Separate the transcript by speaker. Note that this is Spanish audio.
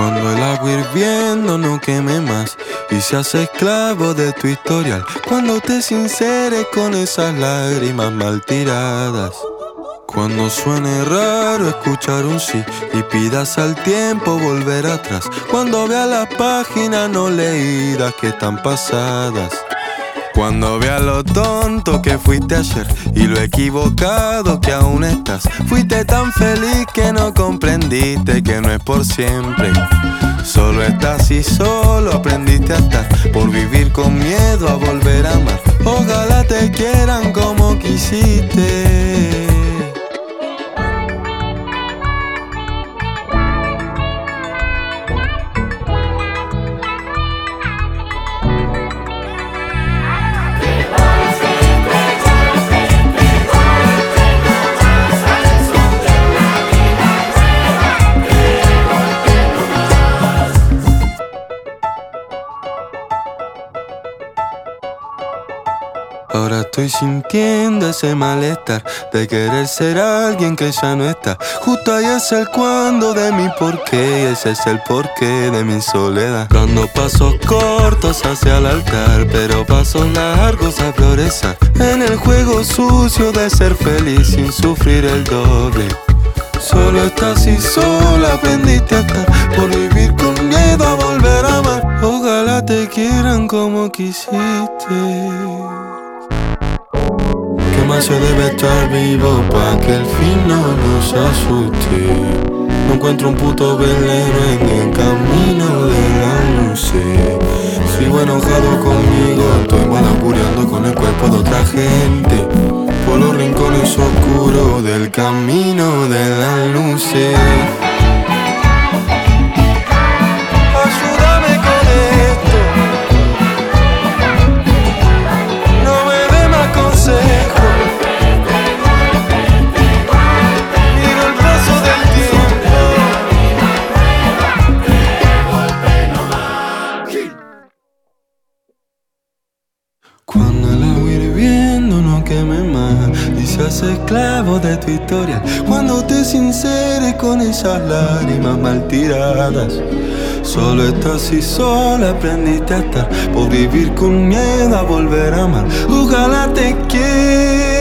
Speaker 1: Cuando el agua hirviendo no queme más y se hace esclavo de tu historial. Cuando te sinceres con esas lágrimas mal tiradas. Cuando suene raro escuchar un sí y pidas al tiempo volver atrás. Cuando veas las páginas no leídas que están pasadas. Cuando veas lo tonto que fuiste ayer y lo equivocado que aún estás. Fuiste tan feliz que no comprendiste que no es por siempre. Solo estás y solo aprendiste a estar por vivir con miedo a volver a amar. Ojalá te quieran como quisiste. Ahora estoy sintiendo ese malestar de querer ser alguien que ya no está. Justo ahí es el cuando de mi porqué y ese es el porqué de mi soledad. Dando pasos cortos hacia el altar, pero pasos largos a progresar. En el juego sucio de ser feliz sin sufrir el doble. Solo estás y sola aprendiste a estar por vivir con miedo a volver a amar. Ojalá te quieran como quisiste. ¿Qué más se debe estar vivo pa' que el fin no nos asuste? No encuentro un puto velero en el camino de la luz. Sigo enojado conmigo, estoy malapureando con el cuerpo de otra gente. Por los rincones oscuros del camino de la luz. Y se hace esclavo de tu historia. Cuando te sinceres con esas lágrimas mal tiradas. Solo estás y sola aprendiste a estar por vivir con miedo a volver a amar. Ojalá te quieran